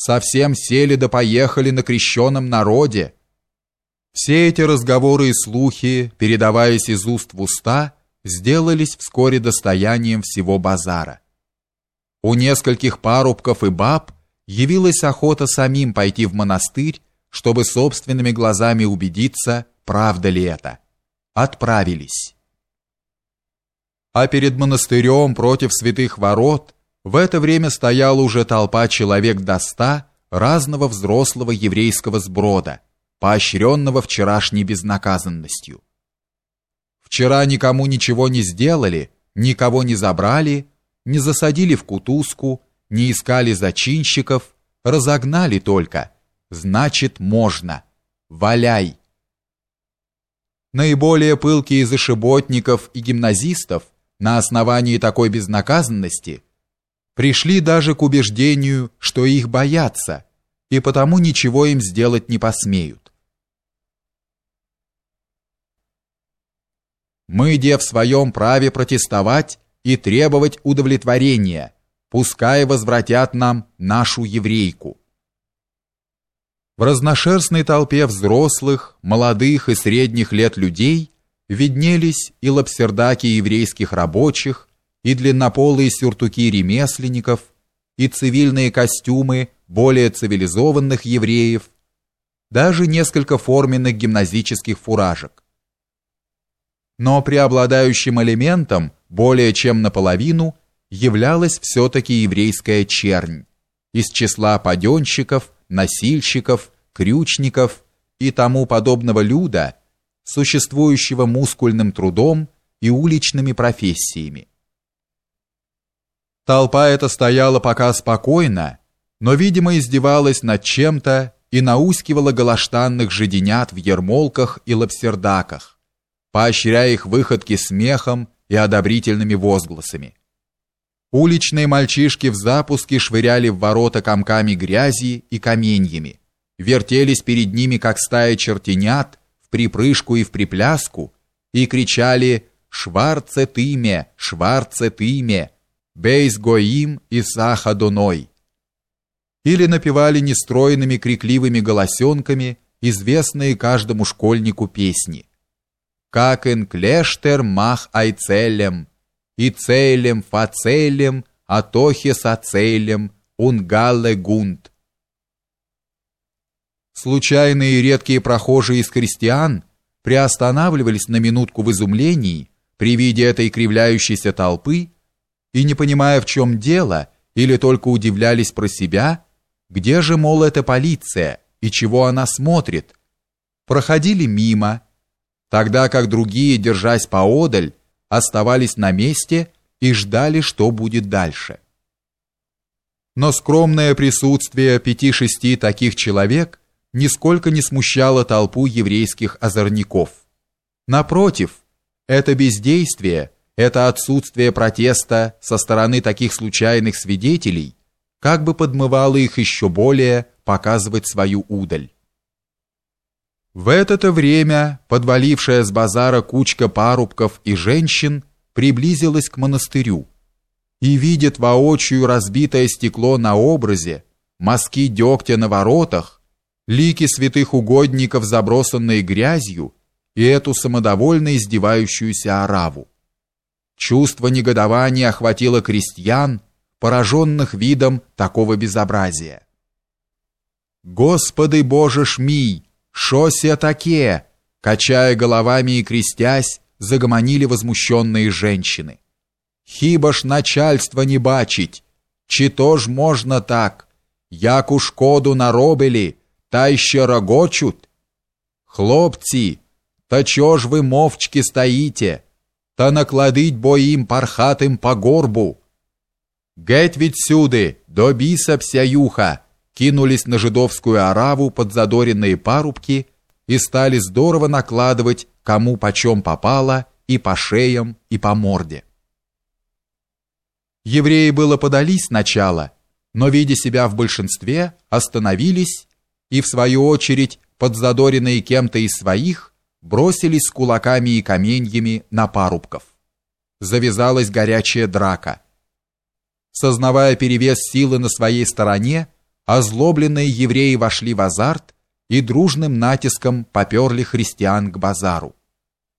Совсем сели да поехали на крещенном народе. Все эти разговоры и слухи, передаваясь из уст в уста, сделались вскоре достоянием всего базара. У нескольких парубков и баб явилась охота самим пойти в монастырь, чтобы собственными глазами убедиться, правда ли это. Отправились. А перед монастырем против святых ворот в это время стояла уже толпа человек до ста разного взрослого еврейского сброда, поощренного вчерашней безнаказанностью. Вчера никому ничего не сделали, никого не забрали, не засадили в кутузку, не искали зачинщиков, разогнали только. Значит, можно. Валяй. Наиболее пылкие из ошиботников и гимназистов на основании такой безнаказанности пришли даже к убеждению, что их боятся, и потому ничего им сделать не посмеют. Мы, де в своем праве протестовать и требовать удовлетворения, пускай возвратят нам нашу еврейку. В разношерстной толпе взрослых, молодых и средних лет людей виднелись и лапсердаки еврейских рабочих, и длиннополые сюртуки ремесленников, и цивильные костюмы более цивилизованных евреев, даже несколько форменных гимназических фуражек. Но преобладающим элементом, более чем наполовину, являлась все-таки еврейская чернь, из числа паденщиков, носильщиков, крючников и тому подобного люда, существующего мускульным трудом и уличными профессиями. Толпа эта стояла пока спокойно, но, видимо, издевалась над чем-то и наускивала голоштанных жиденят в ермолках и лапсердаках, поощряя их выходки смехом и одобрительными возгласами. Уличные мальчишки в запуске швыряли в ворота комками грязи и каменьями, вертелись перед ними, как стая чертенят, в припрыжку и в припляску, и кричали «Шварце тыме! Шварце тыме! Бейс гоим и саха доной!» Или напевали нестроенными крикливыми голосенками известные каждому школьнику песни. «Как ин клештер мах айцелем!» и целем фацелем, атохе сацелем, унгалле гунд. Случайные и редкие прохожие из крестьян приостанавливались на минутку в изумлении при виде этой кривляющейся толпы и, не понимая, в чем дело, или только удивлялись про себя, где же, мол, эта полиция и чего она смотрит, проходили мимо, тогда как другие, держась поодаль, оставались на месте и ждали, что будет дальше. Но скромное присутствие пяти-шести таких человек нисколько не смущало толпу еврейских озорников. Напротив, это бездействие, это отсутствие протеста со стороны таких случайных свидетелей как бы подмывало их еще более показывать свою удаль. В это-то время подвалившая с базара кучка парубков и женщин приблизилась к монастырю и видит воочию разбитое стекло на образе, мазки дегтя на воротах, лики святых угодников, забросанные грязью, и эту самодовольно издевающуюся ораву. Чувство негодования охватило крестьян, пораженных видом такого безобразия. «Господи Боже шмий!» «Шо се таке?» Качая головами и крестясь, загомонили возмущенные женщины. «Хіба ж начальство не бачить? Чи то ж можна так? Яку шкоду наробили, та ще рогочуть? Хлопці, та чо ж ви мовчки стоїте? Та накладить бо їм пархатим по горбу? Геть відсюди, до біса псяюха!» кинулись на жидовскую ораву подзадоренные парубки и стали здорово накладывать кому почем попало и по шеям, и по морде. Евреи было подались сначала, но, видя себя в большинстве, остановились и, в свою очередь, подзадоренные кем-то из своих, бросились с кулаками и каменьями на парубков. Завязалась горячая драка. Сознавая перевес силы на своей стороне, озлобленные евреи вошли в азарт и дружным натиском поперли христиан к базару.